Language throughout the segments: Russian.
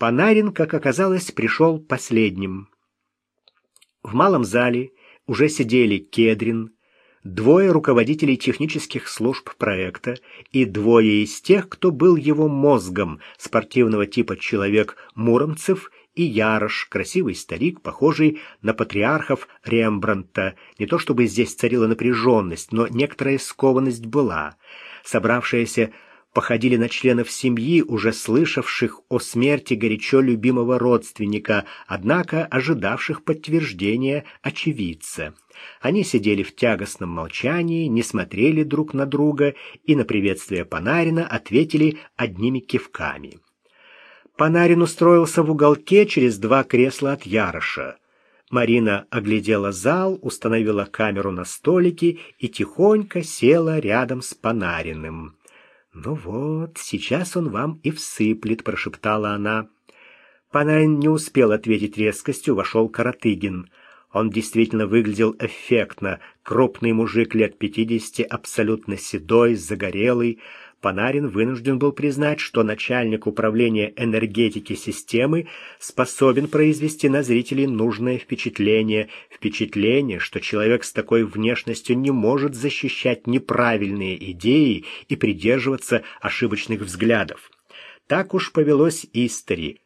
Панарин, как оказалось, пришел последним. В малом зале уже сидели Кедрин, двое руководителей технических служб проекта и двое из тех, кто был его мозгом, спортивного типа человек Муромцев и Ярош, красивый старик, похожий на патриархов Рембрандта. Не то чтобы здесь царила напряженность, но некоторая скованность была. Собравшаяся походили на членов семьи, уже слышавших о смерти горячо любимого родственника, однако ожидавших подтверждения очевидца. Они сидели в тягостном молчании, не смотрели друг на друга и на приветствие Панарина ответили одними кивками. Панарин устроился в уголке через два кресла от Яроша. Марина оглядела зал, установила камеру на столике и тихонько села рядом с Панариным. «Ну вот, сейчас он вам и всыплет», — прошептала она. Панарин не успел ответить резкостью, вошел Каратыгин. Он действительно выглядел эффектно. Крупный мужик лет пятидесяти, абсолютно седой, загорелый. Панарин вынужден был признать, что начальник управления энергетики системы способен произвести на зрителей нужное впечатление, впечатление, что человек с такой внешностью не может защищать неправильные идеи и придерживаться ошибочных взглядов. Так уж повелось истори.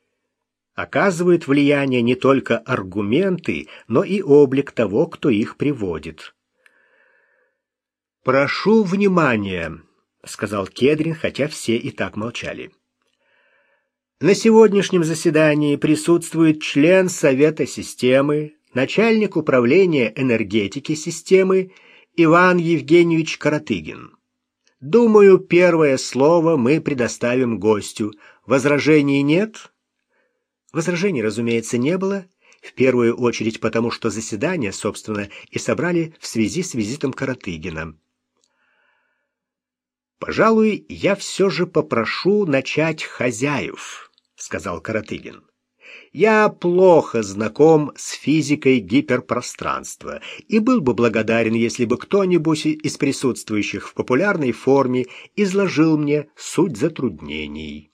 Оказывают влияние не только аргументы, но и облик того, кто их приводит. «Прошу внимания!» — сказал Кедрин, хотя все и так молчали. На сегодняшнем заседании присутствует член Совета системы, начальник управления энергетики системы Иван Евгеньевич Каратыгин. Думаю, первое слово мы предоставим гостю. Возражений нет? Возражений, разумеется, не было. В первую очередь потому, что заседание, собственно, и собрали в связи с визитом Каратыгина. «Пожалуй, я все же попрошу начать хозяев», — сказал Каратыгин. «Я плохо знаком с физикой гиперпространства и был бы благодарен, если бы кто-нибудь из присутствующих в популярной форме изложил мне суть затруднений».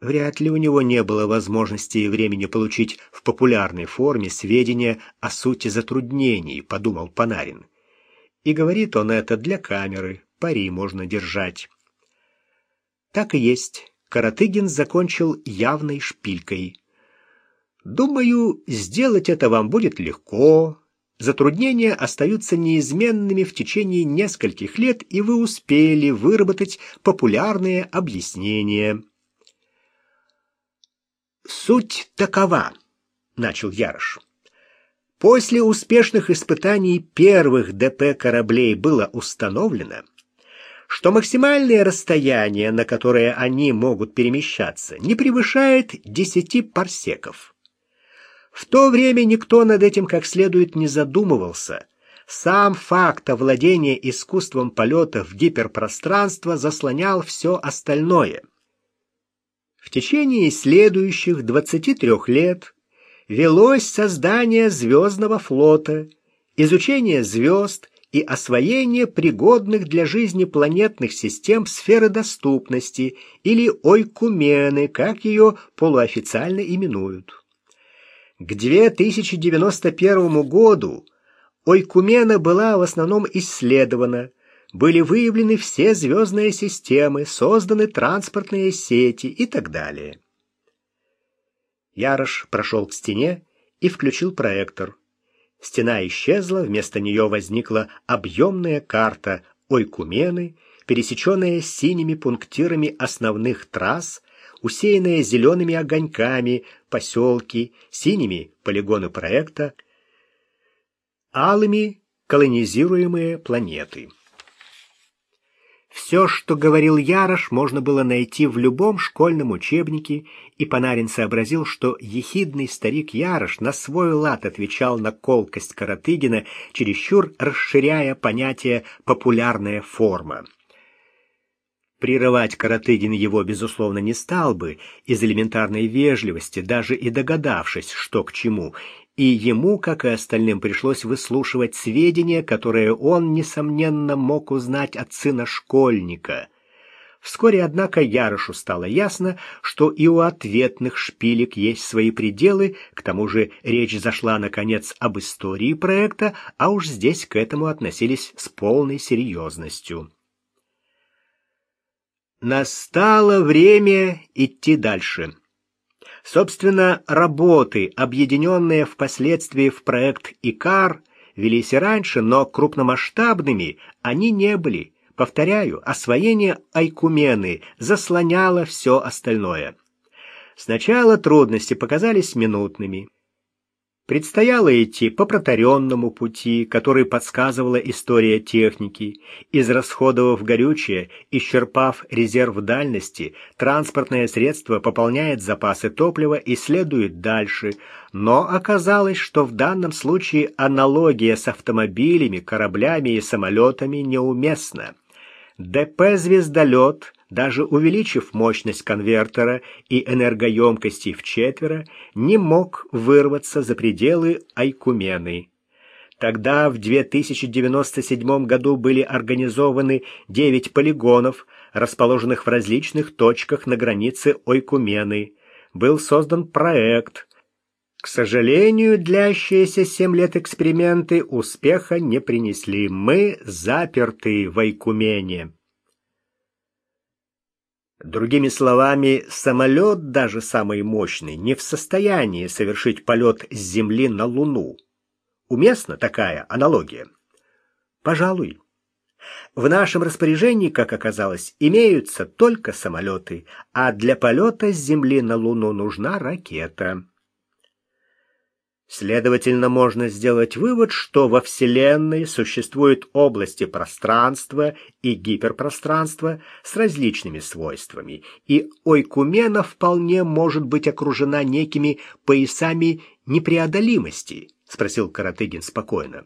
Вряд ли у него не было возможности и времени получить в популярной форме сведения о сути затруднений, подумал Панарин. И говорит он это для камеры, пари можно держать. Так и есть. Каратыгин закончил явной шпилькой. Думаю, сделать это вам будет легко. Затруднения остаются неизменными в течение нескольких лет, и вы успели выработать популярные объяснения. Суть такова, начал Ярош. После успешных испытаний первых ДП кораблей было установлено, что максимальное расстояние, на которое они могут перемещаться, не превышает 10 парсеков. В то время никто над этим как следует не задумывался. Сам факт овладения искусством полета в гиперпространство заслонял все остальное. В течение следующих 23 лет велось создание звездного флота, изучение звезд и освоение пригодных для жизни планетных систем сферы доступности или ойкумены, как ее полуофициально именуют. К 2091 году ойкумена была в основном исследована, были выявлены все звездные системы, созданы транспортные сети и так далее. Ярош прошел к стене и включил проектор. Стена исчезла, вместо нее возникла объемная карта Ойкумены, пересеченная синими пунктирами основных трасс, усеянная зелеными огоньками, поселки, синими полигоны проекта, алыми колонизируемые планеты. Все, что говорил Ярош, можно было найти в любом школьном учебнике, и Панарин сообразил, что ехидный старик Ярош на свой лад отвечал на колкость Каратыгина, чересчур расширяя понятие «популярная форма». Прерывать Каратыгин его, безусловно, не стал бы, из элементарной вежливости, даже и догадавшись, что к чему, и ему, как и остальным, пришлось выслушивать сведения, которые он, несомненно, мог узнать от сына школьника. Вскоре, однако, Ярышу стало ясно, что и у ответных шпилек есть свои пределы, к тому же речь зашла, наконец, об истории проекта, а уж здесь к этому относились с полной серьезностью. Настало время идти дальше. Собственно, работы, объединенные впоследствии в проект ИКАР, велись и раньше, но крупномасштабными они не были – Повторяю, освоение Айкумены заслоняло все остальное. Сначала трудности показались минутными. Предстояло идти по протаренному пути, который подсказывала история техники. Израсходовав горючее, исчерпав резерв дальности, транспортное средство пополняет запасы топлива и следует дальше. Но оказалось, что в данном случае аналогия с автомобилями, кораблями и самолетами неуместна. ДП «Звездолет», даже увеличив мощность конвертера и энергоемкости в четверо, не мог вырваться за пределы Айкумены. Тогда в 2097 году были организованы 9 полигонов, расположенных в различных точках на границе Ойкумены. Был создан проект. К сожалению, длящиеся 7 лет эксперименты успеха не принесли. Мы заперты в Айкумене. Другими словами, самолет, даже самый мощный, не в состоянии совершить полет с Земли на Луну. Уместна такая аналогия? Пожалуй. В нашем распоряжении, как оказалось, имеются только самолеты, а для полета с Земли на Луну нужна ракета. Следовательно, можно сделать вывод, что во Вселенной существуют области пространства и гиперпространства с различными свойствами, и Ойкумена вполне может быть окружена некими поясами непреодолимости, спросил Каратыгин спокойно.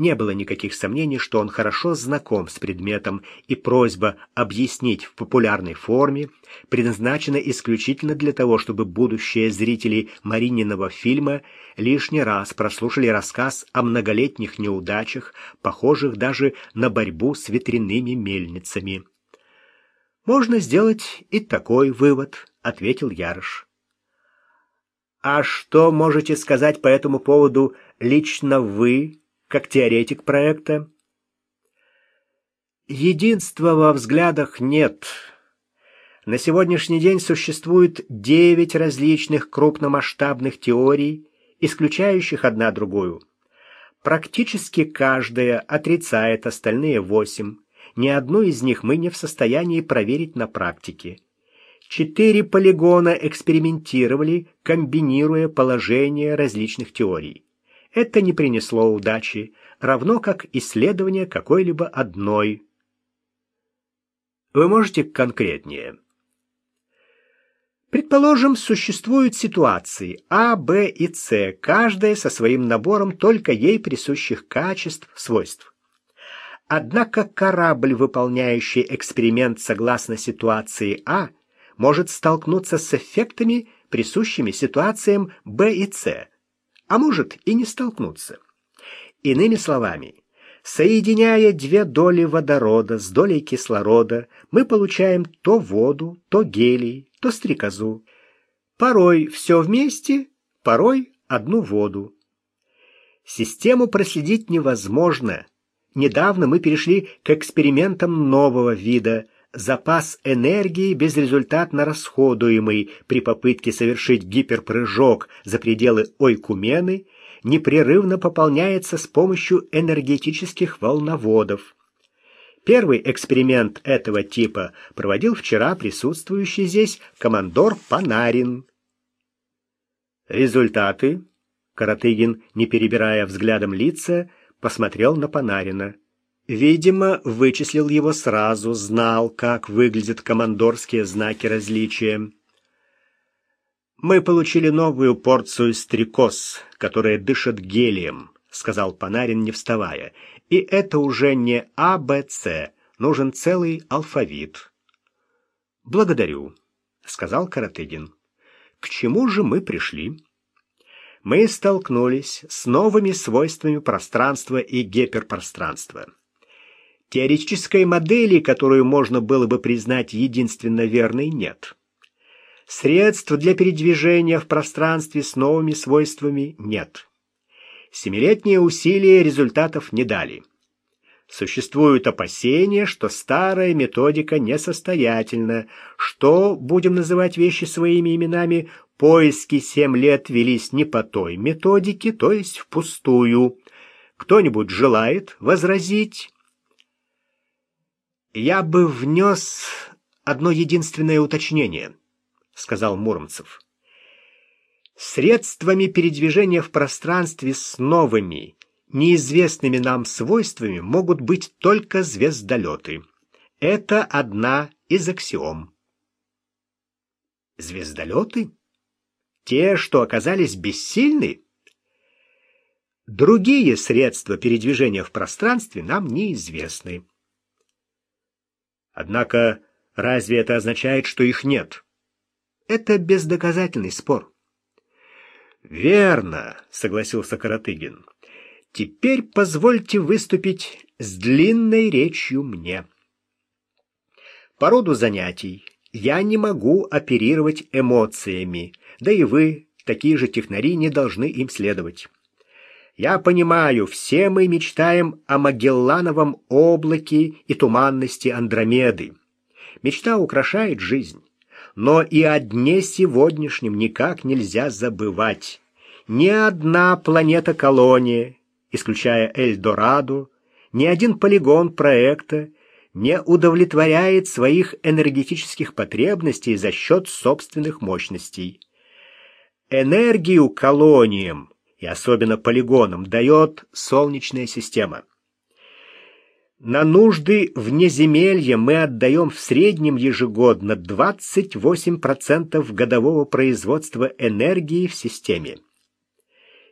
Не было никаких сомнений, что он хорошо знаком с предметом, и просьба объяснить в популярной форме предназначена исключительно для того, чтобы будущие зрители Марининого фильма лишний раз прослушали рассказ о многолетних неудачах, похожих даже на борьбу с ветряными мельницами. «Можно сделать и такой вывод», — ответил Ярыш. «А что можете сказать по этому поводу лично вы?» Как теоретик проекта? Единства во взглядах нет. На сегодняшний день существует девять различных крупномасштабных теорий, исключающих одна другую. Практически каждая отрицает остальные восемь. Ни одну из них мы не в состоянии проверить на практике. Четыре полигона экспериментировали, комбинируя положения различных теорий это не принесло удачи, равно как исследование какой-либо одной. Вы можете конкретнее? Предположим, существуют ситуации А, Б и С, каждая со своим набором только ей присущих качеств, свойств. Однако корабль, выполняющий эксперимент согласно ситуации А, может столкнуться с эффектами, присущими ситуациям Б и С а может и не столкнуться. Иными словами, соединяя две доли водорода с долей кислорода, мы получаем то воду, то гелий, то стрекозу. Порой все вместе, порой одну воду. Систему проследить невозможно. Недавно мы перешли к экспериментам нового вида – запас энергии безрезультатно расходуемый при попытке совершить гиперпрыжок за пределы Ойкумены непрерывно пополняется с помощью энергетических волноводов. Первый эксперимент этого типа проводил вчера присутствующий здесь командор Панарин. Результаты Каратыгин, не перебирая взглядом лица, посмотрел на Панарина. Видимо, вычислил его сразу, знал, как выглядят командорские знаки различия. «Мы получили новую порцию стрекоз, которая дышит гелием», — сказал Панарин, не вставая. «И это уже не А, Б, С. Нужен целый алфавит». «Благодарю», — сказал Каратыгин. «К чему же мы пришли?» Мы столкнулись с новыми свойствами пространства и гиперпространства. Теоретической модели, которую можно было бы признать единственно верной, нет. Средств для передвижения в пространстве с новыми свойствами нет. Семилетние усилия результатов не дали. Существуют опасения, что старая методика несостоятельна, что, будем называть вещи своими именами, поиски семь лет велись не по той методике, то есть впустую. Кто-нибудь желает возразить? «Я бы внес одно единственное уточнение», — сказал Муромцев. «Средствами передвижения в пространстве с новыми, неизвестными нам свойствами могут быть только звездолеты. Это одна из аксиом». «Звездолеты? Те, что оказались бессильны?» Другие средства передвижения в пространстве нам неизвестны. Однако разве это означает, что их нет? Это бездоказательный спор. Верно, согласился Каратыгин. Теперь позвольте выступить с длинной речью мне. По роду занятий я не могу оперировать эмоциями, да и вы, такие же технари, не должны им следовать. Я понимаю, все мы мечтаем о Магеллановом облаке и туманности Андромеды. Мечта украшает жизнь. Но и о дне сегодняшнем никак нельзя забывать. Ни одна планета-колония, исключая Эльдорадо, ни один полигон проекта не удовлетворяет своих энергетических потребностей за счет собственных мощностей. Энергию колониям и особенно полигонам дает Солнечная система. На нужды внеземелья мы отдаем в среднем ежегодно 28% годового производства энергии в системе.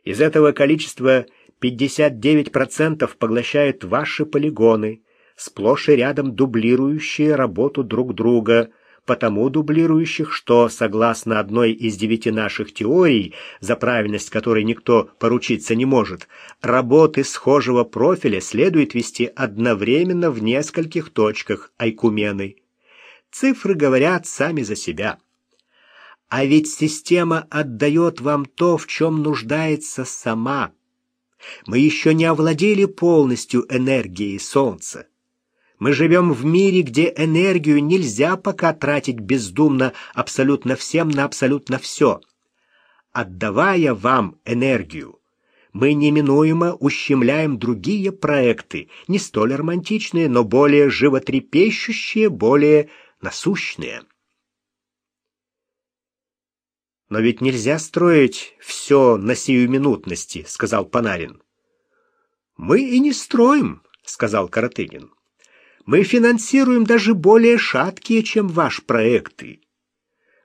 Из этого количества 59% поглощают ваши полигоны, сплошь и рядом дублирующие работу друг друга, потому дублирующих, что, согласно одной из девяти наших теорий, за правильность которой никто поручиться не может, работы схожего профиля следует вести одновременно в нескольких точках Айкумены. Цифры говорят сами за себя. А ведь система отдает вам то, в чем нуждается сама. Мы еще не овладели полностью энергией Солнца. Мы живем в мире, где энергию нельзя пока тратить бездумно абсолютно всем на абсолютно все. Отдавая вам энергию, мы неминуемо ущемляем другие проекты, не столь романтичные, но более животрепещущие, более насущные. «Но ведь нельзя строить все на сиюминутности», — сказал Панарин. «Мы и не строим», — сказал Каратынин. Мы финансируем даже более шаткие, чем ваш проекты.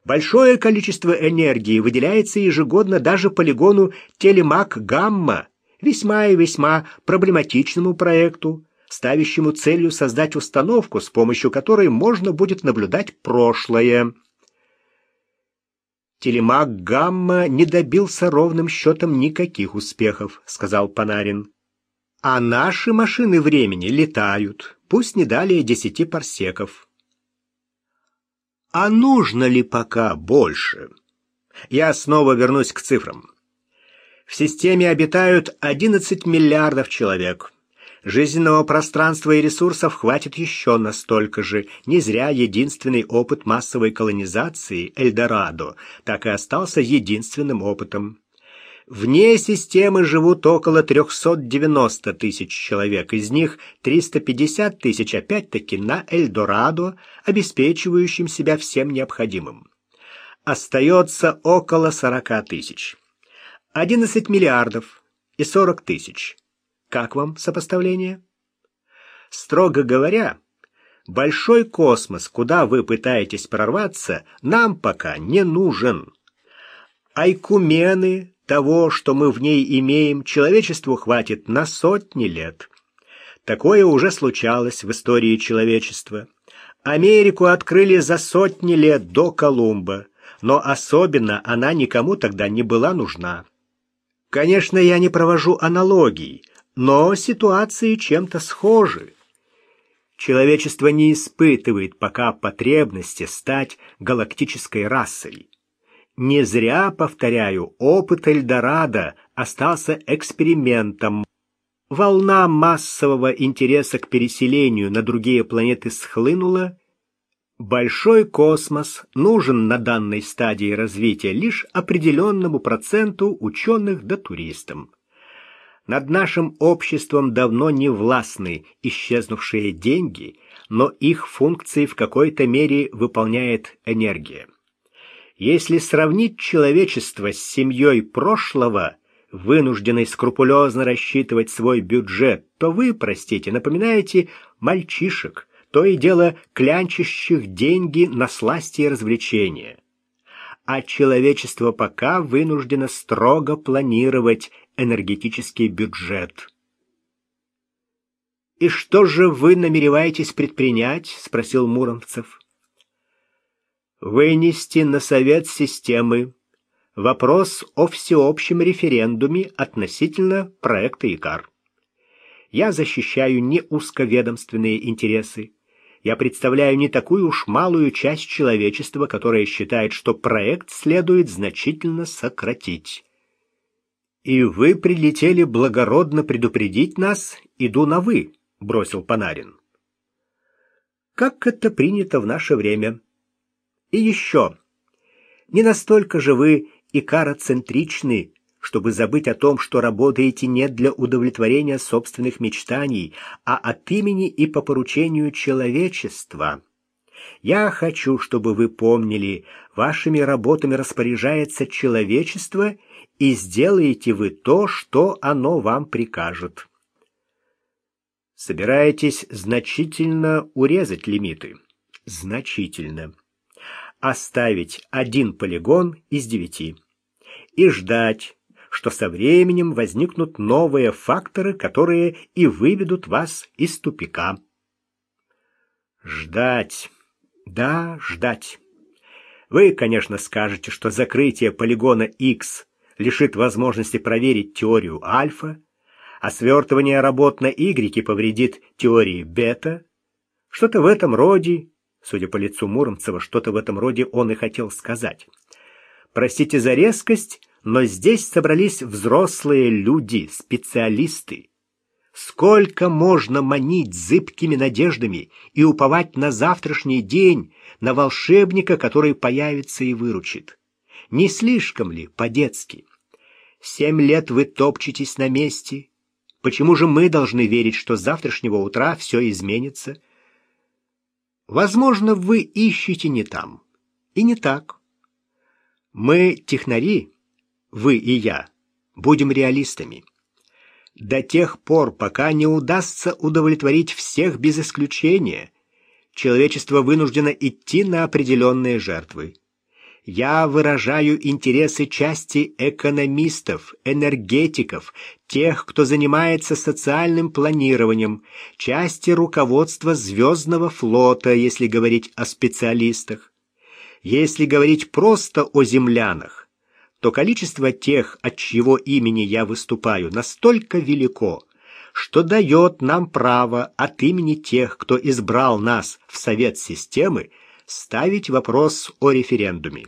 Большое количество энергии выделяется ежегодно даже полигону Телемак-Гамма, весьма и весьма проблематичному проекту, ставящему целью создать установку, с помощью которой можно будет наблюдать прошлое. Телемак-Гамма не добился ровным счетом никаких успехов, сказал Панарин. А наши машины времени летают, пусть не далее десяти парсеков. А нужно ли пока больше? Я снова вернусь к цифрам. В системе обитают 11 миллиардов человек. Жизненного пространства и ресурсов хватит еще на столько же. Не зря единственный опыт массовой колонизации, Эльдорадо, так и остался единственным опытом. Вне системы живут около 390 тысяч человек, из них 350 тысяч опять-таки на Эльдорадо, обеспечивающим себя всем необходимым. Остается около 40 тысяч. 11 миллиардов и 40 тысяч. Как вам сопоставление? Строго говоря, большой космос, куда вы пытаетесь прорваться, нам пока не нужен. Айкумены, того, что мы в ней имеем, человечеству хватит на сотни лет. Такое уже случалось в истории человечества. Америку открыли за сотни лет до Колумба, но особенно она никому тогда не была нужна. Конечно, я не провожу аналогий, но ситуации чем-то схожи. Человечество не испытывает пока потребности стать галактической расой. Не зря, повторяю, опыт Эльдорадо остался экспериментом. Волна массового интереса к переселению на другие планеты схлынула. Большой космос нужен на данной стадии развития лишь определенному проценту ученых да туристам. Над нашим обществом давно не властны исчезнувшие деньги, но их функции в какой-то мере выполняет энергия. Если сравнить человечество с семьей прошлого, вынужденной скрупулезно рассчитывать свой бюджет, то вы, простите, напоминаете мальчишек, то и дело клянчащих деньги на сласти и развлечения. А человечество пока вынуждено строго планировать энергетический бюджет. «И что же вы намереваетесь предпринять?» — спросил Муромцев. «Вынести на совет системы вопрос о всеобщем референдуме относительно проекта ИКАР. Я защищаю не узковедомственные интересы. Я представляю не такую уж малую часть человечества, которая считает, что проект следует значительно сократить. «И вы прилетели благородно предупредить нас, иду на «вы», — бросил Панарин. «Как это принято в наше время. И еще. Не настолько же вы икароцентричны, чтобы забыть о том, что работаете не для удовлетворения собственных мечтаний, а от имени и по поручению человечества». Я хочу, чтобы вы помнили, вашими работами распоряжается человечество, и сделаете вы то, что оно вам прикажет. Собираетесь значительно урезать лимиты? Значительно. Оставить один полигон из девяти. И ждать, что со временем возникнут новые факторы, которые и выведут вас из тупика. Ждать. Да, ждать. Вы, конечно, скажете, что закрытие полигона X лишит возможности проверить теорию альфа, а свертывание работ на Y повредит теории бета. Что-то в этом роде, судя по лицу Муромцева, что-то в этом роде он и хотел сказать. Простите за резкость, но здесь собрались взрослые люди, специалисты. Сколько можно манить зыбкими надеждами и уповать на завтрашний день, на волшебника, который появится и выручит? Не слишком ли по-детски? Семь лет вы топчетесь на месте. Почему же мы должны верить, что с завтрашнего утра все изменится? Возможно, вы ищете не там. И не так. Мы, технари, вы и я, будем реалистами. До тех пор, пока не удастся удовлетворить всех без исключения, человечество вынуждено идти на определенные жертвы. Я выражаю интересы части экономистов, энергетиков, тех, кто занимается социальным планированием, части руководства Звездного флота, если говорить о специалистах. Если говорить просто о землянах, то количество тех, от чьего имени я выступаю, настолько велико, что дает нам право от имени тех, кто избрал нас в Совет системы, ставить вопрос о референдуме.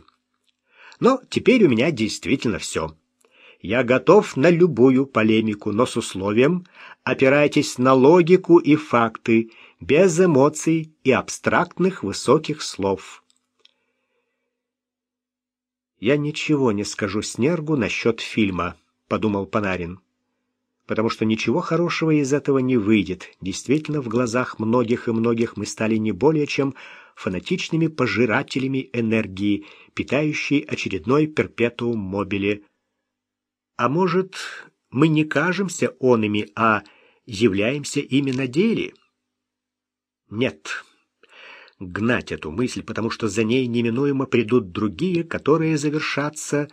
Но теперь у меня действительно все. Я готов на любую полемику, но с условием опирайтесь на логику и факты, без эмоций и абстрактных высоких слов. «Я ничего не скажу Снергу насчет фильма», — подумал Панарин потому что ничего хорошего из этого не выйдет. Действительно, в глазах многих и многих мы стали не более чем фанатичными пожирателями энергии, питающей очередной перпетуум мобиле. А может, мы не кажемся онами, а являемся ими на деле? Нет. Гнать эту мысль, потому что за ней неминуемо придут другие, которые завершатся...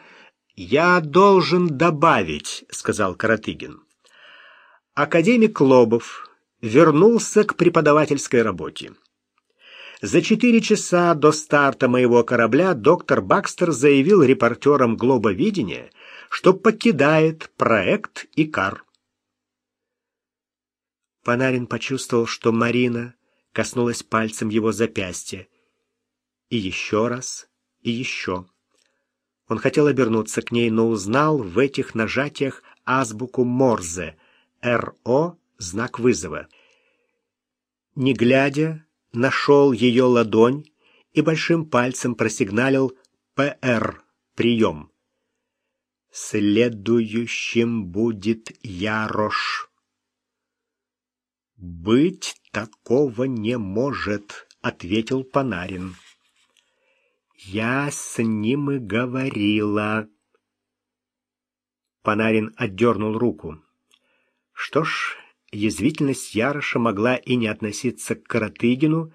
«Я должен добавить», — сказал Каратыгин. Академик Лобов вернулся к преподавательской работе. За четыре часа до старта моего корабля доктор Бакстер заявил репортерам «Глобовидения», что покидает проект «Икар». Панарин почувствовал, что Марина, коснулась пальцем его запястья. И еще раз, и еще. Он хотел обернуться к ней, но узнал в этих нажатиях азбуку Морзе. РО — знак вызова. Не глядя, нашел ее ладонь и большим пальцем просигналил «ПР» — прием. Следующим будет Ярош. «Быть такого не может», — ответил Панарин. «Я с ним и говорила». Панарин отдернул руку. Что ж, язвительность Яроша могла и не относиться к Каратыгину,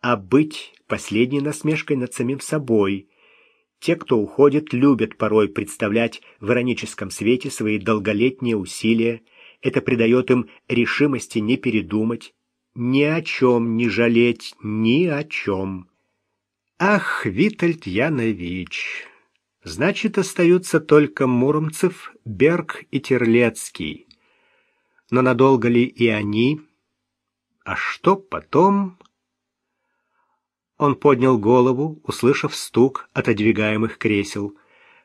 а быть последней насмешкой над самим собой — те, кто уходит, любят порой представлять в ироническом свете свои долголетние усилия. Это придает им решимости не передумать, ни о чем не жалеть, ни о чем. Ах, Витальд Янович! Значит, остаются только Муромцев, Берг и Терлецкий. Но надолго ли и они? А что потом? Он поднял голову, услышав стук отодвигаемых кресел.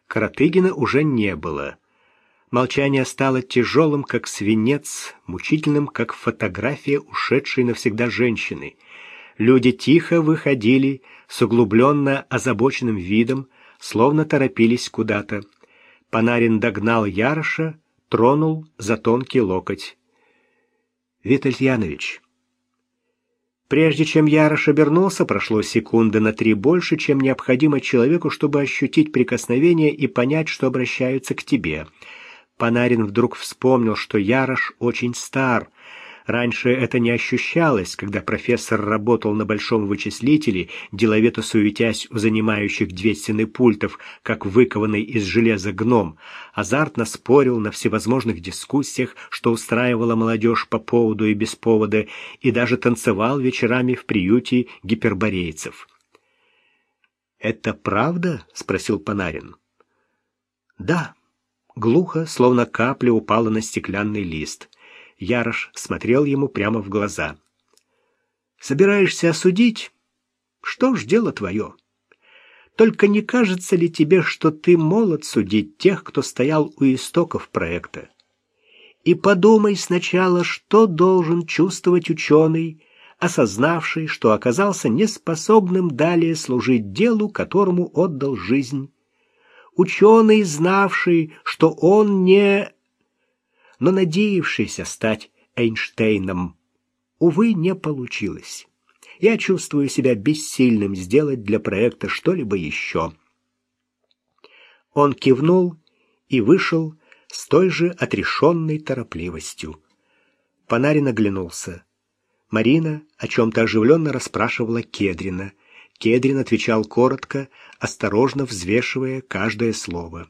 Каратыгина уже не было. Молчание стало тяжелым, как свинец, мучительным, как фотография ушедшей навсегда женщины. Люди тихо выходили с углубленно озабоченным видом, словно торопились куда-то. Панарин догнал Яроша, тронул за тонкий локоть. «Виталь Янович, Прежде чем Ярош обернулся, прошло секунды на три больше, чем необходимо человеку, чтобы ощутить прикосновение и понять, что обращаются к тебе. Панарин вдруг вспомнил, что Ярош очень стар, Раньше это не ощущалось, когда профессор работал на большом вычислителе, деловито суетясь у занимающих две стены пультов, как выкованный из железа гном. Азартно спорил на всевозможных дискуссиях, что устраивала молодежь по поводу и без повода, и даже танцевал вечерами в приюте гиперборейцев. «Это правда?» — спросил Панарин. «Да». Глухо, словно капля упала на стеклянный лист. Ярош смотрел ему прямо в глаза. «Собираешься осудить? Что ж, дело твое. Только не кажется ли тебе, что ты молод судить тех, кто стоял у истоков проекта? И подумай сначала, что должен чувствовать ученый, осознавший, что оказался неспособным далее служить делу, которому отдал жизнь. Ученый, знавший, что он не но надеявшийся стать Эйнштейном. Увы, не получилось. Я чувствую себя бессильным сделать для проекта что-либо еще. Он кивнул и вышел с той же отрешенной торопливостью. Панарин оглянулся. Марина о чем-то оживленно расспрашивала Кедрина. Кедрин отвечал коротко, осторожно взвешивая каждое слово.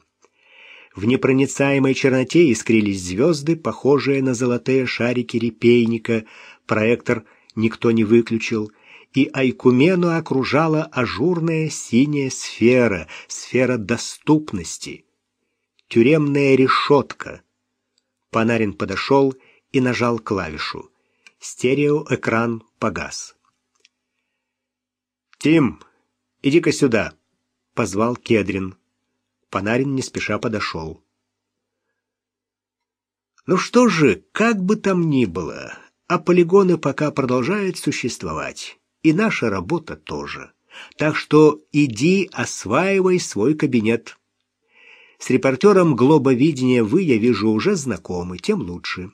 В непроницаемой черноте искрились звезды, похожие на золотые шарики репейника. Проектор никто не выключил, и Айкумену окружала ажурная синяя сфера, сфера доступности. Тюремная решетка. Панарин подошел и нажал клавишу. Стереоэкран погас. «Тим, иди-ка сюда», — позвал Кедрин. Панарин не спеша подошел. Ну что же, как бы там ни было, а полигоны пока продолжают существовать, и наша работа тоже. Так что иди осваивай свой кабинет. С репортером глобовидения вы, я вижу, уже знакомы, тем лучше.